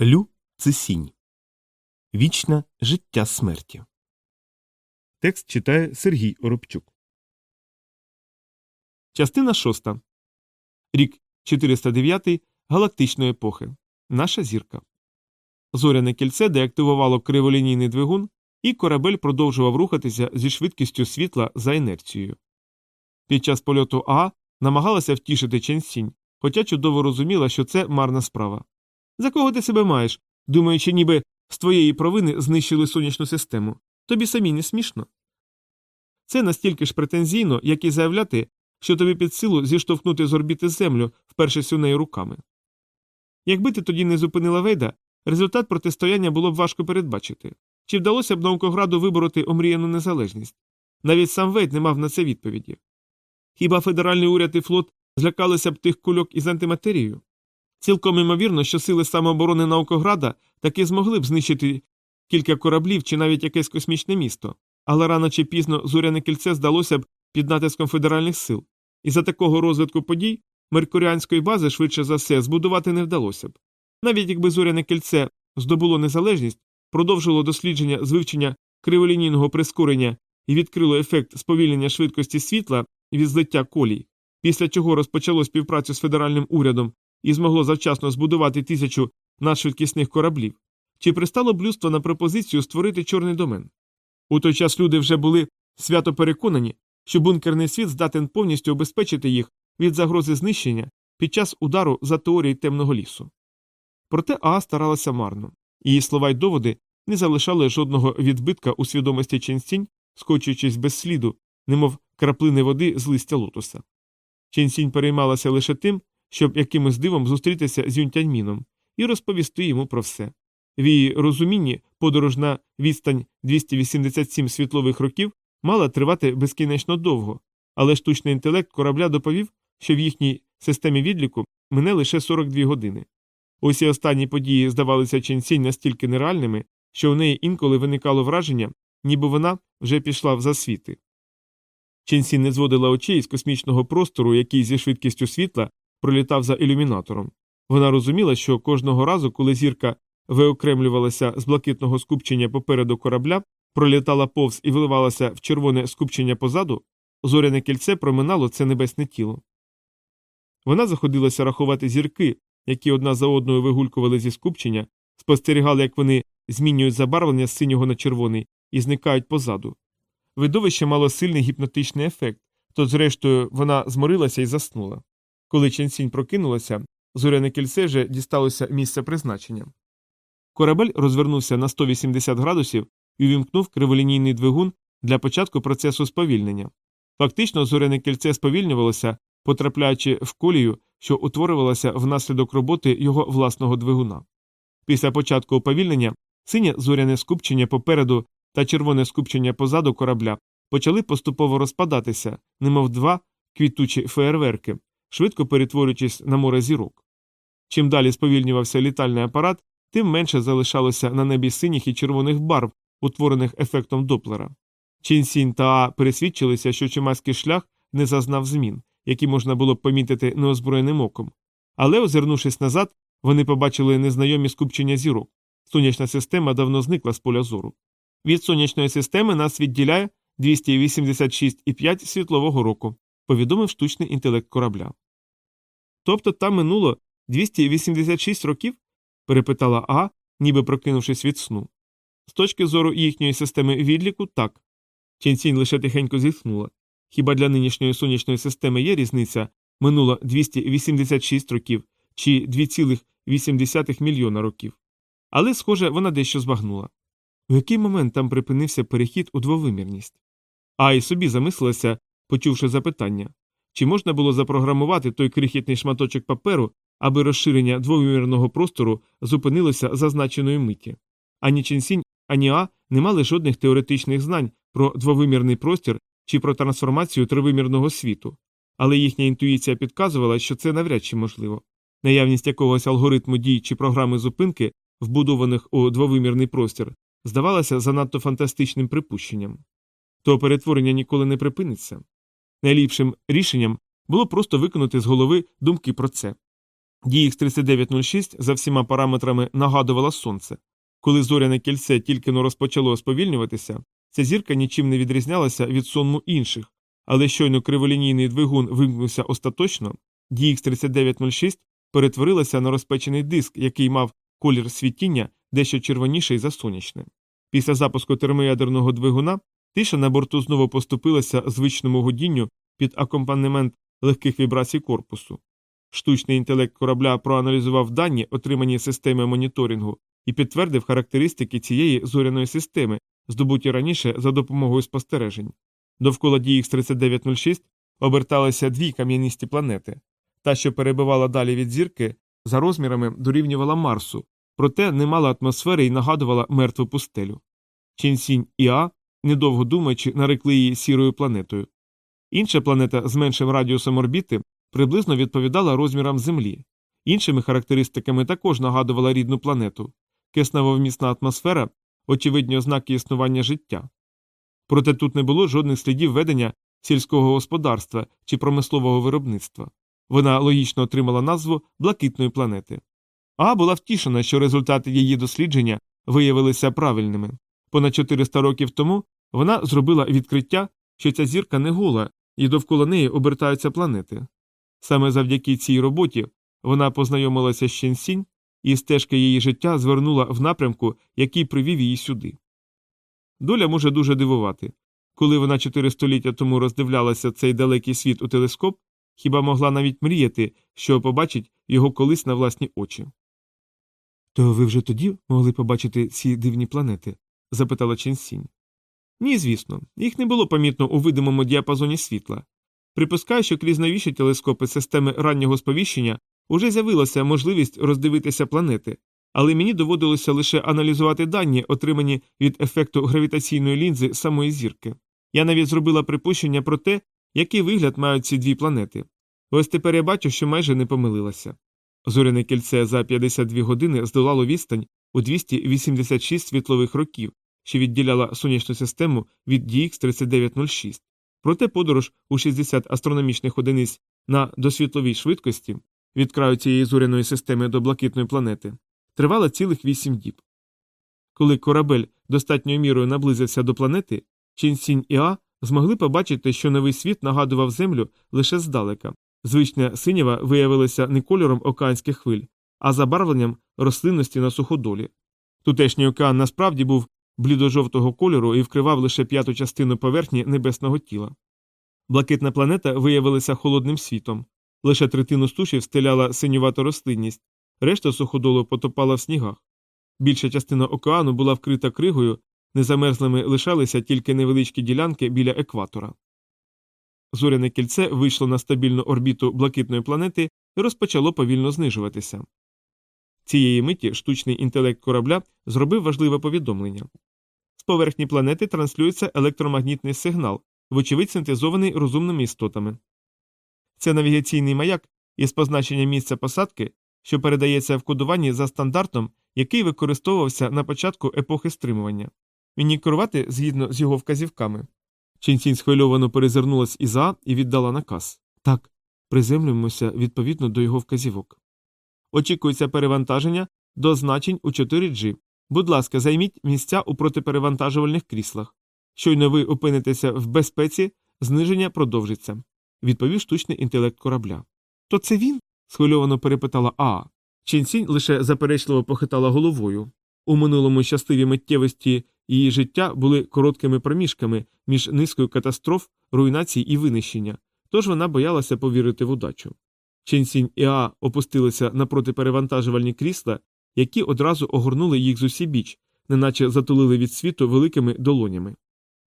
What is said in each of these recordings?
Лю це сінь. Вічне життя смерті. Текст читає Сергій Оробчук. Частина шоста. Рік 409 галактичної епохи. Наша зірка. Зоряне кільце деактивувало криволінійний двигун, і корабель продовжував рухатися зі швидкістю світла за інерцією. Під час польоту Аа намагалася втішити Ченсінь, хоча чудово розуміла, що це марна справа. За кого ти себе маєш, думаючи, ніби з твоєї провини знищили сонячну систему? Тобі самі не смішно. Це настільки ж претензійно, як і заявляти, що тобі під силу зіштовхнути з орбіти землю, вперше у неї руками. Якби ти тоді не зупинила Вейда, результат протистояння було б важко передбачити. Чи вдалося б наукограду вибороти омріяну незалежність? Навіть сам Вейд не мав на це відповіді. Хіба федеральний уряд і флот злякалися б тих кульок із антиматерією? Цілком імовірно, що сили самооборони наукограда таки змогли б знищити кілька кораблів чи навіть якесь космічне місто, але рано чи пізно зоряне кільце здалося б під натиском федеральних сил, і за такого розвитку подій меркуріанської бази швидше за все збудувати не вдалося б. Навіть якби зоряне кільце здобуло незалежність, продовжило дослідження з вивчення криволінійного прискорення і відкрило ефект сповільнення швидкості світла від злиття колій, після чого розпочало співпрацю з федеральним урядом і змогло завчасно збудувати тисячу надшвидкісних кораблів, чи пристало б людство на пропозицію створити чорний домен. У той час люди вже були свято переконані, що бункерний світ здатен повністю обезпечити їх від загрози знищення під час удару за теорії темного лісу. Проте Аа старалася марно, її слова й доводи не залишали жодного відбитка у свідомості Ченсінь, скочуючись без сліду, немов краплини води з листя лотоса. Ченсінь переймалася лише тим, щоб якимось дивом зустрітися з Юнтяньміном і розповісти йому про все. В її розумінні подорож на відстань 287 світлових років мала тривати безкінечно довго, але штучний інтелект корабля доповів, що в їхній системі відліку мине лише 42 години. Усі останні події здавалися Ченсінь настільки нереальними, що у неї інколи виникало враження, ніби вона вже пішла в засвіти. Ченсінь не зводила очей з космічного простору, який зі швидкістю світла пролітав за ілюмінатором. Вона розуміла, що кожного разу, коли зірка виокремлювалася з блакитного скупчення попереду корабля, пролітала повз і виливалася в червоне скупчення позаду, зоряне кільце проминало це небесне тіло. Вона заходилася рахувати зірки, які одна за одною вигулькували зі скупчення, спостерігали, як вони змінюють забарвлення з синього на червоний і зникають позаду. Видовище мало сильний гіпнотичний ефект, то, зрештою, вона зморилася і заснула. Коли Ченсінь прокинулася, зоряне кільце вже дісталося місця призначення. Корабель розвернувся на 180 градусів і увімкнув криволінійний двигун для початку процесу сповільнення. Фактично, зоряне кільце сповільнювалося, потрапляючи в колію, що утворювалася внаслідок роботи його власного двигуна. Після початку уповільнення синє зоряне скупчення попереду та червоне скупчення позаду корабля почали поступово розпадатися, немов два квітучі феєрверки, швидко перетворюючись на море зірок. Чим далі сповільнювався літальний апарат, тим менше залишалося на небі синіх і червоних барв, утворених ефектом Доплера. Чінсінь та А пересвідчилися, що чимаський шлях не зазнав змін, які можна було б помітити неозброєним оком. Але, озирнувшись назад, вони побачили незнайомі скупчення зірок. Сонячна система давно зникла з поля зору. Від сонячної системи нас відділяє 286,5 світлового року, повідомив штучний інтелект корабля. Тобто там минуло 286 років? перепитала А, ніби прокинувшись від сну. З точки зору їхньої системи відліку, так. Ченсінь лише тихенько зітхнула. Хіба для нинішньої сонячної системи є різниця минуло 286 років чи 2,8 мільйона років. Але, схоже, вона дещо збагнула. У який момент там припинився перехід у двовимірність? А й собі замислилася, почувши запитання чи можна було запрограмувати той крихітний шматочок паперу, аби розширення двовимірного простору зупинилося зазначеної миті. Ані Ченсінь, ані А не мали жодних теоретичних знань про двовимірний простір чи про трансформацію тривимірного світу, але їхня інтуїція підказувала, що це навряд чи можливо. Наявність якогось алгоритму дій чи програми зупинки, вбудованих у двовимірний простір, здавалася занадто фантастичним припущенням. То перетворення ніколи не припиниться. Найліпшим рішенням було просто виконати з голови думки про це. DX3906 за всіма параметрами нагадувала сонце. Коли зоряне кільце тільки но розпочало сповільнюватися, ця зірка нічим не відрізнялася від сонму інших, але щойно криволінійний двигун вимкнувся остаточно, DX3906 перетворилася на розпечений диск, який мав колір світіння дещо червоніший за сонячне. Після запуску термоядерного двигуна тиша на борту знову поступилася звичному годінню під акомпанемент легких вібрацій корпусу. Штучний інтелект корабля проаналізував дані, отримані системою моніторингу, і підтвердив характеристики цієї зоряної системи, здобуті раніше за допомогою спостережень. Довкола DX3906 оберталися дві кам'яністі планети. Та, що перебивала далі від зірки, за розмірами дорівнювала Марсу, проте не мала атмосфери і нагадувала мертву пустелю. Чінсінь і А, недовго думаючи, нарекли її сірою планетою. Інша планета з меншим радіусом орбіти приблизно відповідала розмірам Землі. Іншими характеристиками також нагадувала рідну планету кисневовмісна атмосфера, очевидні ознаки існування життя. Проте тут не було жодних слідів ведення сільського господарства чи промислового виробництва. Вона логічно отримала назву блакитної планети. А була втішена, що результати її дослідження виявилися правильними. Понад 400 років тому вона зробила відкриття, що ця зірка не гола, і довкола неї обертаються планети. Саме завдяки цій роботі вона познайомилася з Щенсінь, і стежка її життя звернула в напрямку, який привів її сюди. Доля може дуже дивувати. Коли вона чотири століття тому роздивлялася цей далекий світ у телескоп, хіба могла навіть мріяти, що побачить його колись на власні очі. То ви вже тоді могли побачити ці дивні планети? запитала Ченсінь. Ні, звісно, їх не було помітно у видимому діапазоні світла. Припускаю, що крізь новіші телескопи системи раннього сповіщення уже з'явилася можливість роздивитися планети, але мені доводилося лише аналізувати дані, отримані від ефекту гравітаційної лінзи самої зірки. Я навіть зробила припущення про те, який вигляд мають ці дві планети. Ось тепер я бачу, що майже не помилилася. Зоряне кільце за 52 години здолало відстань у 286 світлових років, що відділяла сонячну систему від DX 3906. Проте подорож у 60 астрономічних одиниць на досвітловій швидкості від краю цієї зоряної системи до блакитної планети тривала цілих 8 діб. Коли корабель достатньою мірою наблизився до планети, Чінсінь і А змогли побачити, що новий світ нагадував Землю лише здалека. Звична синява виявилася не кольором океанських хвиль, а забарвленням рослинності на суходолі. Тутешній океан насправді був блідо-жовтого кольору і вкривав лише п'яту частину поверхні небесного тіла. Блакитна планета виявилася холодним світом, лише третину суші встеляла синювата рослинність, решта суходолу потопала в снігах. Більша частина океану була вкрита кригою, незамерзлими лишалися тільки невеличкі ділянки біля екватора. Зоряне кільце вийшло на стабільну орбіту блакитної планети і розпочало повільно знижуватися. Цієї миті штучний інтелект корабля зробив важливе повідомлення. З поверхні планети транслюється електромагнітний сигнал, вочевидь синтезований розумними істотами. Це навігаційний маяк із позначенням місця посадки, що передається в кодуванні за стандартом, який використовувався на початку епохи стримування. Мені керувати згідно з його вказівками. Ченсінь схвильовано перезирнулась із А і віддала наказ так, приземлюємося відповідно до його вказівок. Очікується перевантаження до значень у 4G. Будь ласка, займіть місця у протиперевантажувальних кріслах. Щойно ви опинитеся в безпеці, зниження продовжиться, відповів штучний інтелект корабля. То це він? схвильовано перепитала Аа. Ченсінь лише заперечливо похитала головою. У минулому щасливі миттєвості її життя були короткими проміжками між низкою катастроф, руйнацій і винищення, тож вона боялася повірити в удачу. Ченсінь і Аа опустилися на протиперевантажувальні крісла, які одразу огорнули їх з усібіч, неначе затулили від світу великими долонями.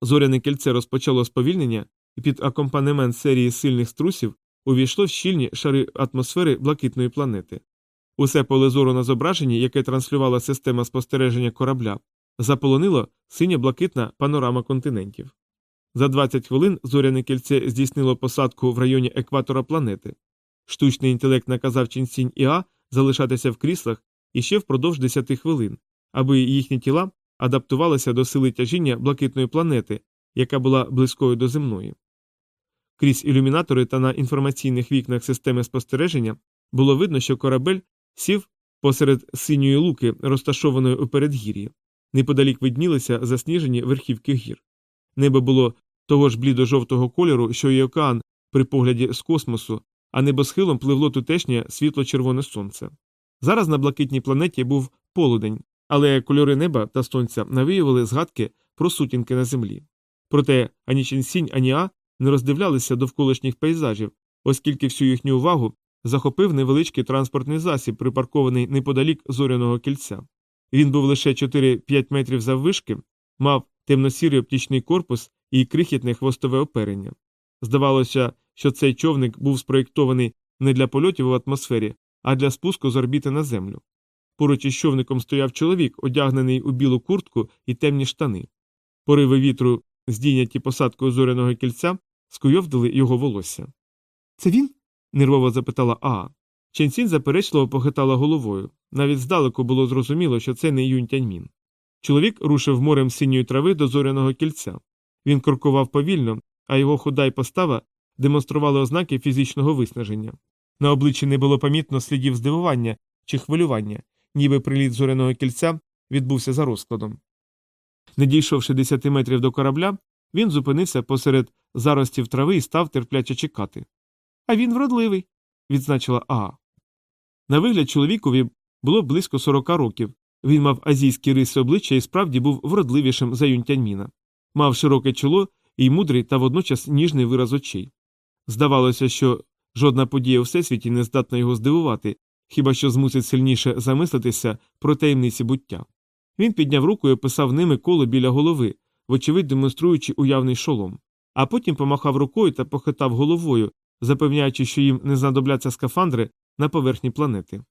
Зоряне кільце розпочало сповільнення, і під акомпанемент серії сильних струсів увійшло в щільні шари атмосфери блакитної планети. Усе поле зору на зображенні, яке транслювала система спостереження корабля, заполонило синьо блакитна панорама континентів. За 20 хвилин зоряне кільце здійснило посадку в районі екватора планети. Штучний інтелект наказав Чінсінь і А залишатися в кріслах іще впродовж 10 хвилин, аби їхні тіла адаптувалися до сили тяжіння блакитної планети, яка була близькою до земної. Крізь ілюмінатори та на інформаційних вікнах системи спостереження Було видно, що корабель сів посеред синьої луки, розташованої у передгір'ї. Неподалік виднілися засніжені верхівки гір. Небо було того ж блідо-жовтого кольору, що й океан при погляді з космосу, а небосхилом пливло тутешнє світло-червоне сонце. Зараз на блакитній планеті був полудень, але кольори неба та сонця навіювали згадки про сутінки на землі. Проте ані Ченсінь, ані А не роздивлялися довколишніх пейзажів, оскільки всю їхню увагу захопив невеличкий транспортний засіб, припаркований неподалік зоряного кільця. Він був лише 4-5 метрів заввишки, мав темно-сірий оптичний корпус і крихітне хвостове оперення. Здавалося, що цей човник був спроєктований не для польотів в атмосфері, а для спуску з орбіти на землю. Поруч із човником стояв чоловік, одягнений у білу куртку і темні штани. Пориви вітру, здійняті посадкою зоряного кільця, скуйовдили його волосся. Це він? нервово запитала Аа. Ченсін заперечливо похитала головою. Навіть здалеку було зрозуміло, що це не Юнь Тяньмін. Чоловік рушив морем синьої трави до зоряного кільця. Він крокував повільно, а його худа й постава демонстрували ознаки фізичного виснаження. На обличчі не було помітно слідів здивування чи хвилювання, ніби приліт зоряного кільця відбувся за розкладом. Не дійшовши десяти метрів до корабля, він зупинився посеред заростів трави і став терпляче чекати. А він вродливий, відзначила Аа. На вигляд чоловікові було близько сорока років. Він мав азійські риси обличчя і справді був вродливішим за Юнтяньміна. Мав широке чоло і мудрий та водночас ніжний вираз очей. Здавалося, що жодна подія у всесвіті не здатна його здивувати, хіба що змусить сильніше замислитися про таємниці буття. Він підняв руку і описав ними коло біля голови, вочевидь демонструючи уявний шолом, а потім помахав рукою та похитав головою, запевняючи, що їм не знадобляться скафандри на поверхні планети.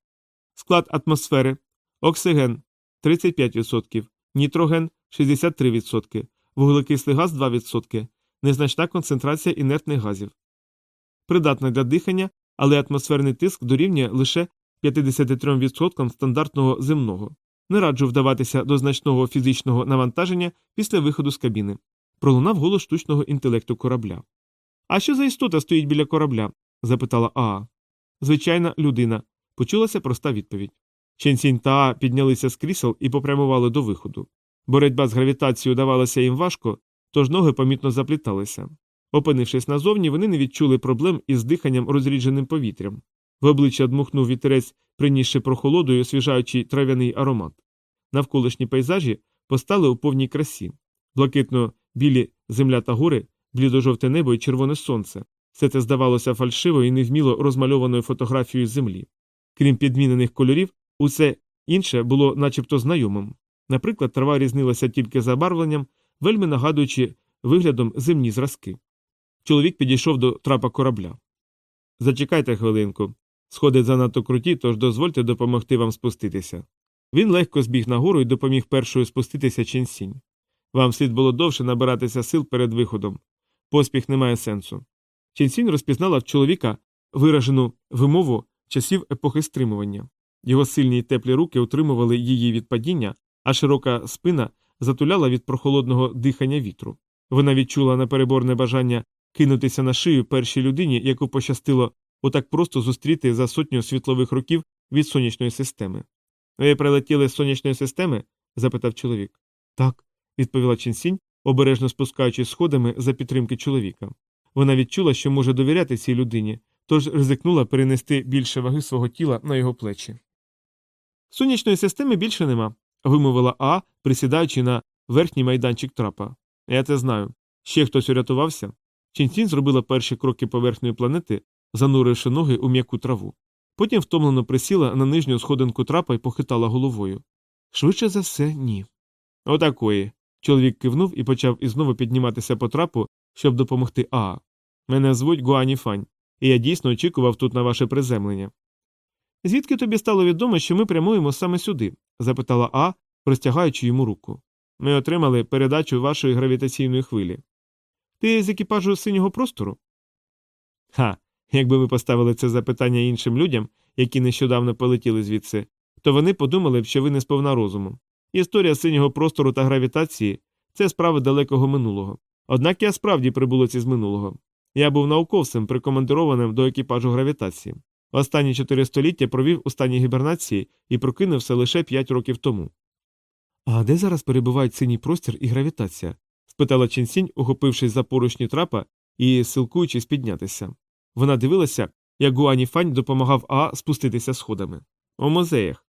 Склад атмосфери, оксиген 35%, нітроген 63%, вуглекислий газ 2%, незначна концентрація інертних газів. Придатна для дихання, але атмосферний тиск дорівнює лише 53% стандартного земного. Не раджу вдаватися до значного фізичного навантаження після виходу з кабіни. Пролунав голос штучного інтелекту корабля. А що за істота стоїть біля корабля? запитала Аа. Звичайна людина. Почулася проста відповідь. Ченсінь та Аа піднялися з крісел і попрямували до виходу. Боротьба з гравітацією давалася їм важко, тож ноги помітно запліталися. Опинившись назовні, вони не відчули проблем із диханням розрідженим повітрям. В обличчя дмухнув вітерець, принісши прохолодою освіжаючий трав'яний аромат. Навколишні пейзажі постали у повній красі блакитно білі земля та гори, блідо-жовте небо і червоне сонце. Все це здавалося фальшивою і невміло розмальованою фотографією землі. Крім підмінених кольорів, усе інше було начебто знайомим. Наприклад, трава різнилася тільки забарвленням, вельми нагадуючи виглядом земні зразки. Чоловік підійшов до трапа корабля. Зачекайте хвилинку. Сходи занадто круті, тож дозвольте допомогти вам спуститися. Він легко збіг нагору і допоміг першою спуститися ченсінь. Вам слід було довше набиратися сил перед виходом. Поспіх не має сенсу. Ченсінь розпізнала в чоловіка виражену вимову часів епохи стримування. Його сильні й теплі руки утримували її від падіння, а широка спина затуляла від прохолодного дихання вітру. Вона відчула непереборне бажання кинутися на шию першій людині, яку пощастило отак просто зустріти за сотню світлових років від сонячної системи. Ви прилетіли з сонячної системи? запитав чоловік. Так, відповіла Ченсінь, обережно спускаючись сходами за підтримки чоловіка. Вона відчула, що може довіряти цій людині, тож ризикнула перенести більше ваги свого тіла на його плечі. Сонячної системи більше нема, вимовила А, присідаючи на верхній майданчик трапа. Я це знаю. Ще хтось урятувався. Ченсінь зробила перші кроки поверхньої планети, зануривши ноги у м'яку траву. Потім втомлено присіла на нижню сходинку трапа і похитала головою. Швидше за все, ні. Отакої. Чоловік кивнув і почав ізнову підніматися по трапу, щоб допомогти Аа. Мене звуть Гуані Фань, і я дійсно очікував тут на ваше приземлення. Звідки тобі стало відомо, що ми прямуємо саме сюди? запитала А, простягаючи йому руку. Ми отримали передачу вашої гравітаційної хвилі. Ти з екіпажу синього простору? Ха. Якби ви поставили це запитання іншим людям, які нещодавно полетіли звідси, то вони подумали б, що ви не сповна розуму. Історія синього простору та гравітації це справи далекого минулого. Однак я справді прибулоці з минулого. Я був науковцем, прикомандированим до екіпажу гравітації. Останні чотири століття провів у стані гібернації і прокинувся лише п'ять років тому. А де зараз перебувають синій простір і гравітація? Спитала Ченсінь, ухопившись за поручні трапа і силкуючись піднятися. Вона дивилася, як Гуані Фань допомагав А спуститися сходами. У музеях.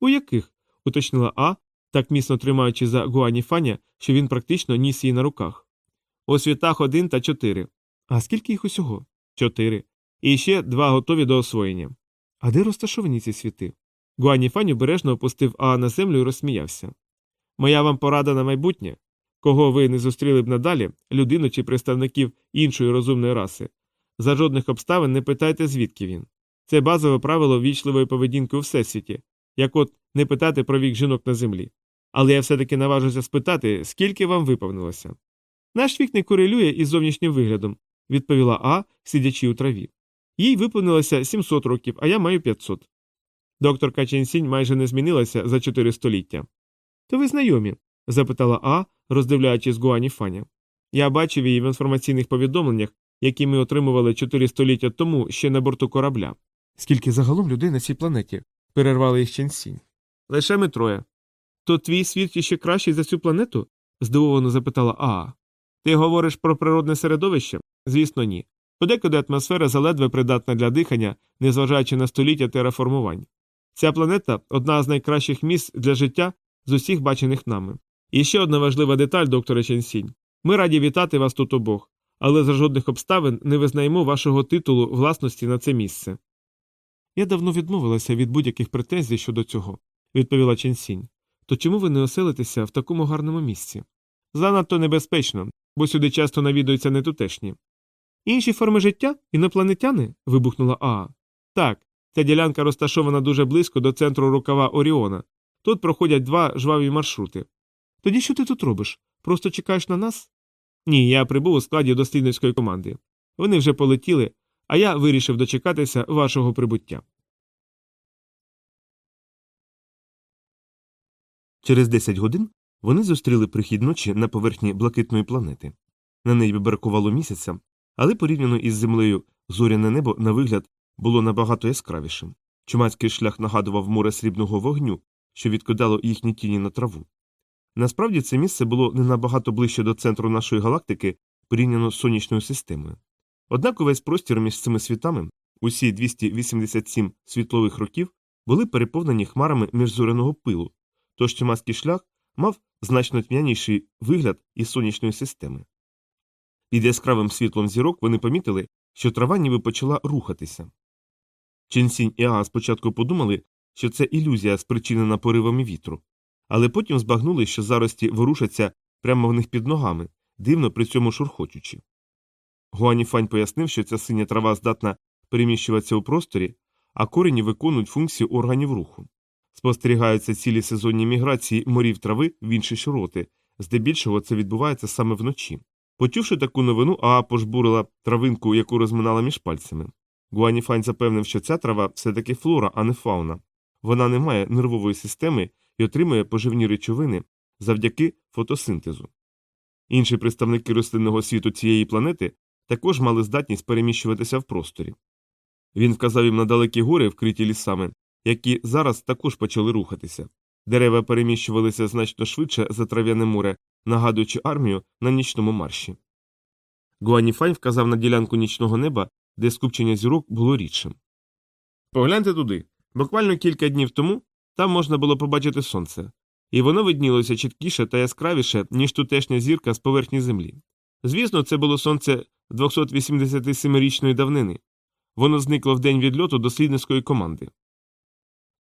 У яких? уточнила А, так міцно тримаючи за Гуані Фаня, що він практично ніс її на руках. У світах один та чотири. А скільки їх усього? Чотири. І ще два готові до освоєння. А де розташовані ці світи? Гуані Фань обережно опустив А на землю і розсміявся. Моя вам порада на майбутнє. Кого ви не зустріли б надалі, людину чи представників іншої розумної раси. За жодних обставин не питайте, звідки він. Це базове правило вічливої поведінки у всесвіті, як от не питати про вік жінок на землі. Але я все таки наважуся спитати, скільки вам виповнилося. Наш вік не корелює із зовнішнім виглядом, відповіла А, сидячи у траві. Їй виповнилося 700 років, а я маю 500. Доктор Каченсінь майже не змінилася за чотири століття. То ви знайомі? Запитала А, роздивляючись Гуані Фаня. Я бачив її в інформаційних повідомленнях, які ми отримували чотири століття тому ще на борту корабля. Скільки загалом людей на цій планеті? перервали їх Ченсінь. Лише ми троє. То твій світ іще кращий за цю планету? здивовано запитала Аа. Ти говориш про природне середовище? Звісно, ні. Подекуди атмосфера заледве придатна для дихання, незважаючи на століття тераформувань. Ця планета одна з найкращих місць для життя з усіх бачених нами. І ще одна важлива деталь, докторе Ченсінь. Ми раді вітати вас тут обох, але за жодних обставин не визнаємо вашого титулу власності на це місце. Я давно відмовилася від будь-яких претензій щодо цього, відповіла Ченсінь. То чому ви не оселитеся в такому гарному місці? Занадто небезпечно, бо сюди часто навідуються нетутешні. Інші форми життя? Інопланетяни? вибухнула Аа. Так, ця ділянка розташована дуже близько до центру рукава Оріона. Тут проходять два жваві маршрути. Тоді що ти тут робиш? Просто чекаєш на нас? Ні, я прибув у складі дослідницької команди. Вони вже полетіли, а я вирішив дочекатися вашого прибуття. Через 10 годин вони зустріли прихід ночі на поверхні блакитної планети. На небі бракувало місяця, але порівняно із землею зоряне небо на вигляд було набагато яскравішим. Чумацький шлях нагадував море срібного вогню, що відкидало їхні тіні на траву. Насправді це місце було не набагато ближче до центру нашої галактики порівняно з сонячною системою. Однак увесь простір між цими світами, усі 287 світлових років, були переповнені хмарами міжзоряного пилу, тож чумацький шлях мав значно тьмяніший вигляд із сонячної системи. Під яскравим світлом зірок вони помітили, що трава ніби почала рухатися. Ченсінь і Аа спочатку подумали, що це ілюзія, спричинена поривами вітру, але потім збагнули, що зарості ворушаться прямо в них під ногами, дивно при цьому шурхочучи. Гуаніфань пояснив, що ця синя трава здатна переміщуватися у просторі, а корені виконують функцію органів руху. Спостерігаються цілі сезонні міграції морів трави в інші широти, здебільшого це відбувається саме вночі. Почувши таку новину, Аа пожбурила травинку, яку розминала між пальцями. Гуаніфань запевнив, що ця трава все таки флора, а не фауна. Вона не має нервової системи і отримує поживні речовини завдяки фотосинтезу. Інші представники рослинного світу цієї планети також мали здатність переміщуватися в просторі. Він вказав їм на далекі гори, вкриті лісами, які зараз також почали рухатися. Дерева переміщувалися значно швидше за трав'яне море, нагадуючи армію на нічному марші. Гуаніфайн вказав на ділянку нічного неба, де скупчення зірок було рідшим. Погляньте туди. Буквально кілька днів тому там можна було побачити сонце, і воно виднілося чіткіше та яскравіше, ніж тутешня зірка з поверхні землі. Звісно, це було сонце 287-річної давнини. Воно зникло в день відльоту дослідницької команди.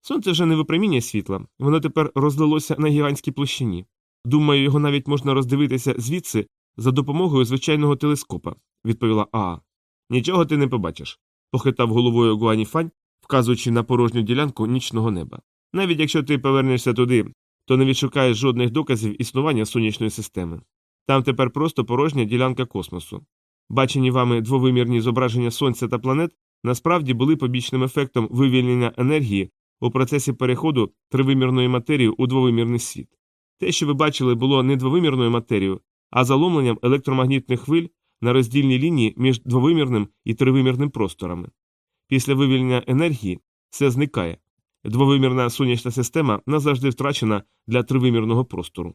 Сонце вже не випромінює світла, воно тепер розлилося на гігантській площині. Думаю, його навіть можна роздивитися звідси за допомогою звичайного телескопа, відповіла Аа. Нічого ти не побачиш, похитав головою Гуані Фань, вказуючи на порожню ділянку нічного неба. Навіть якщо ти повернешся туди, то не відшукаєш жодних доказів існування сонячної системи. Там тепер просто порожня ділянка космосу. Бачені вами двовимірні зображення сонця та планет насправді були побічним ефектом вивільнення енергії у процесі переходу тривимірної матерії у двовимірний світ. Те, що ви бачили, було не двовимірною матерією, а заломленням електромагнітних хвиль на роздільній лінії між двовимірним і тривимірним просторами. Після вивільнення енергії все зникає. Двовимірна сонячна система назавжди втрачена для тривимірного простору.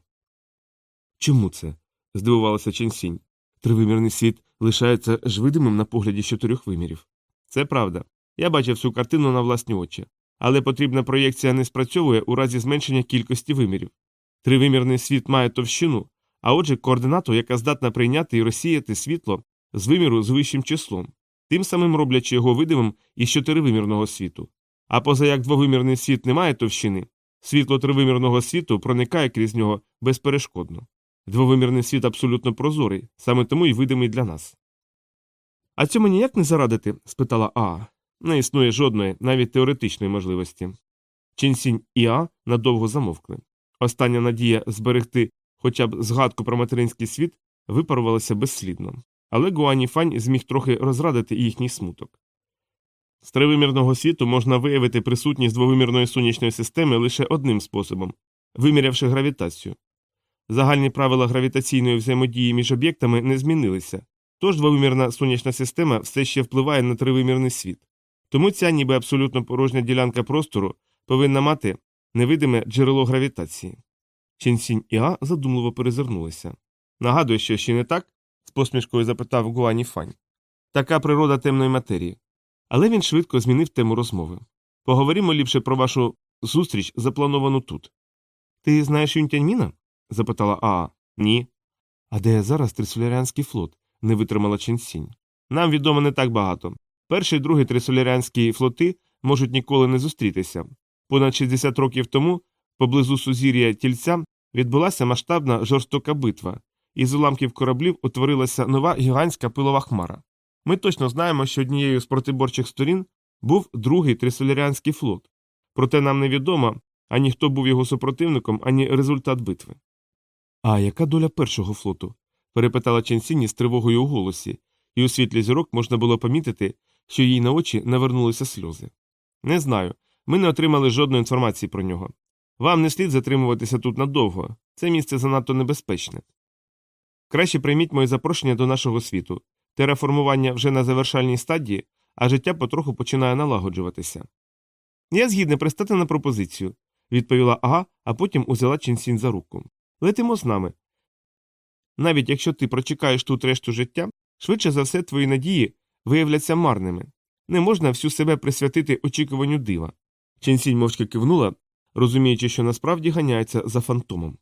Чому це? здивувалася Ченсінь. Тривимірний світ лишається ж видимим на погляді з чотирьох вимірів. Це правда. Я бачив цю картину на власні очі. Але потрібна проєкція не спрацьовує у разі зменшення кількості вимірів. Тривимірний світ має товщину, а отже, координату, яка здатна прийняти і розсіяти світло з виміру з вищим числом, тим самим роблячи його видимим із чотиривимірного світу. А поза як двовимірний світ не має товщини, світло тривимірного світу проникає крізь нього безперешкодно. Двовимірний світ абсолютно прозорий, саме тому й видимий для нас. А цьому ніяк не зарадити? спитала Аа. Не існує жодної, навіть теоретичної можливості. Чінсінь і А надовго замовкли. Остання надія зберегти хоча б згадку про материнський світ випарувалася безслідно, але Гуані Фань зміг трохи розрадити їхній смуток. З тривимірного світу можна виявити присутність двовимірної сонячної системи лише одним способом вимірявши гравітацію. Загальні правила гравітаційної взаємодії між об'єктами не змінилися, тож двовимірна сонячна система все ще впливає на тривимірний світ. Тому ця ніби абсолютно порожня ділянка простору повинна мати невидиме джерело гравітації. Ченсінь і А задумливо перезирнулися. Нагадую, що ще не так? з посмішкою запитав Гуані Фань. Така природа темної матерії. Але він швидко змінив тему розмови. Поговоримо ліпше про вашу зустріч, заплановану тут. Ти знаєш Юнтяньміна? запитала Аа. Ні. А де зараз трисолярянський флот? не витримала Ченсінь. Нам відомо не так багато. Перший і другий трисолярянські флоти можуть ніколи не зустрітися. Понад 60 років тому, поблизу сузір'я тільця, відбулася масштабна жорстока битва, і з уламків кораблів утворилася нова гігантська пилова хмара. Ми точно знаємо, що однією з протиборчих сторін був другий трисолярянський флот, проте нам невідомо ані хто був його супротивником, ані результат битви. А яка доля першого флоту? перепитала Ченсіні з тривогою у голосі, і у світлі зірок можна було помітити, що їй на очі навернулися сльози. Не знаю. Ми не отримали жодної інформації про нього. Вам не слід затримуватися тут надовго, це місце занадто небезпечне. Краще прийміть моє запрошення до нашого світу. Тераформування вже на завершальній стадії, а життя потроху починає налагоджуватися. Я згідна пристати на пропозицію, відповіла Ага, а потім узяла Чінсін за руку. Летимо з нами. Навіть якщо ти прочекаєш тут решту життя, швидше за все твої надії виявляться марними. Не можна всю себе присвятити очікуванню дива. Ченсінь мовчки кивнула, розуміючи, що насправді ганяється за фантомом.